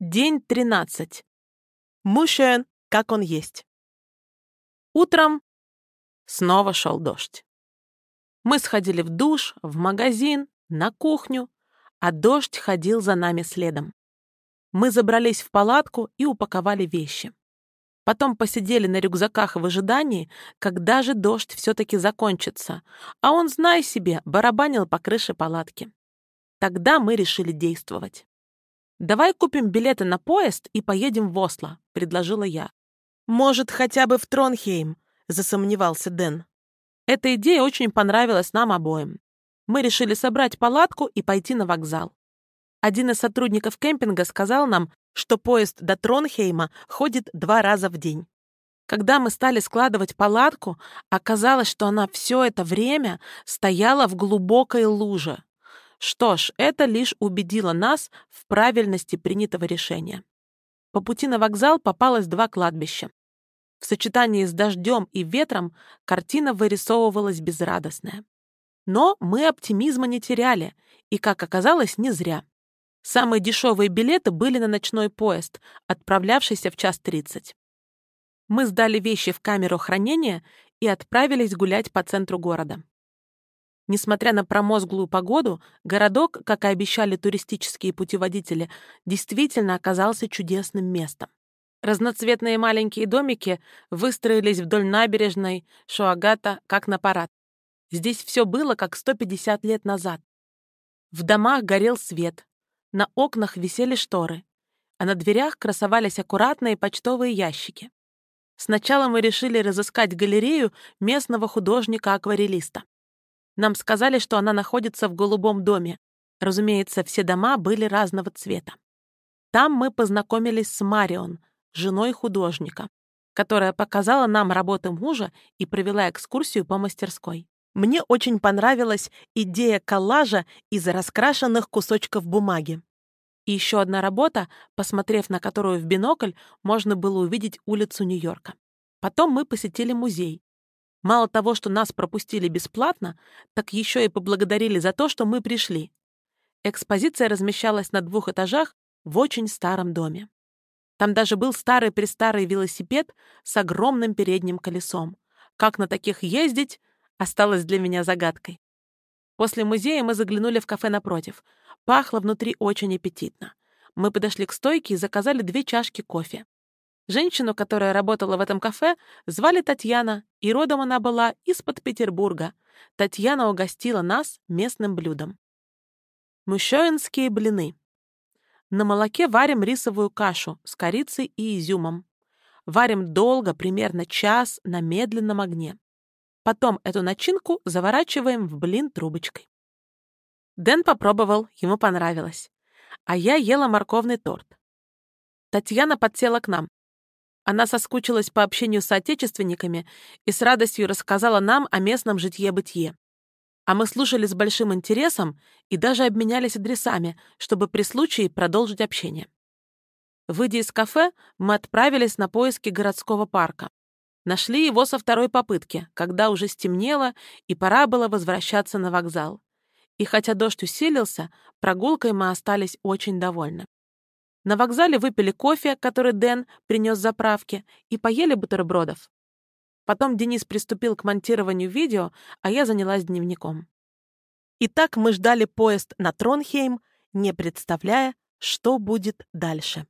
День 13. Мушен, как он есть. Утром снова шел дождь. Мы сходили в душ, в магазин, на кухню, а дождь ходил за нами следом. Мы забрались в палатку и упаковали вещи. Потом посидели на рюкзаках в ожидании, когда же дождь все-таки закончится, а он, знай себе, барабанил по крыше палатки. Тогда мы решили действовать. «Давай купим билеты на поезд и поедем в Осло», — предложила я. «Может, хотя бы в Тронхейм», — засомневался Дэн. Эта идея очень понравилась нам обоим. Мы решили собрать палатку и пойти на вокзал. Один из сотрудников кемпинга сказал нам, что поезд до Тронхейма ходит два раза в день. Когда мы стали складывать палатку, оказалось, что она все это время стояла в глубокой луже. Что ж, это лишь убедило нас в правильности принятого решения. По пути на вокзал попалось два кладбища. В сочетании с дождем и ветром картина вырисовывалась безрадостная. Но мы оптимизма не теряли, и, как оказалось, не зря. Самые дешевые билеты были на ночной поезд, отправлявшийся в час тридцать. Мы сдали вещи в камеру хранения и отправились гулять по центру города. Несмотря на промозглую погоду, городок, как и обещали туристические путеводители, действительно оказался чудесным местом. Разноцветные маленькие домики выстроились вдоль набережной Шуагата, как на парад. Здесь все было, как 150 лет назад. В домах горел свет, на окнах висели шторы, а на дверях красовались аккуратные почтовые ящики. Сначала мы решили разыскать галерею местного художника-акварелиста. Нам сказали, что она находится в голубом доме. Разумеется, все дома были разного цвета. Там мы познакомились с Марион, женой художника, которая показала нам работы мужа и провела экскурсию по мастерской. Мне очень понравилась идея коллажа из раскрашенных кусочков бумаги. И еще одна работа, посмотрев на которую в бинокль, можно было увидеть улицу Нью-Йорка. Потом мы посетили музей, Мало того, что нас пропустили бесплатно, так еще и поблагодарили за то, что мы пришли. Экспозиция размещалась на двух этажах в очень старом доме. Там даже был старый-престарый велосипед с огромным передним колесом. Как на таких ездить, осталось для меня загадкой. После музея мы заглянули в кафе напротив. Пахло внутри очень аппетитно. Мы подошли к стойке и заказали две чашки кофе. Женщину, которая работала в этом кафе, звали Татьяна, и родом она была из-под Петербурга. Татьяна угостила нас местным блюдом. Мущоинские блины. На молоке варим рисовую кашу с корицей и изюмом. Варим долго, примерно час, на медленном огне. Потом эту начинку заворачиваем в блин трубочкой. Дэн попробовал, ему понравилось. А я ела морковный торт. Татьяна подсела к нам. Она соскучилась по общению с соотечественниками и с радостью рассказала нам о местном житье-бытие. А мы слушали с большим интересом и даже обменялись адресами, чтобы при случае продолжить общение. Выйдя из кафе, мы отправились на поиски городского парка. Нашли его со второй попытки, когда уже стемнело и пора было возвращаться на вокзал. И хотя дождь усилился, прогулкой мы остались очень довольны. На вокзале выпили кофе, который Дэн принес заправки, и поели бутербродов. Потом Денис приступил к монтированию видео, а я занялась дневником. Итак, мы ждали поезд на Тронхейм, не представляя, что будет дальше.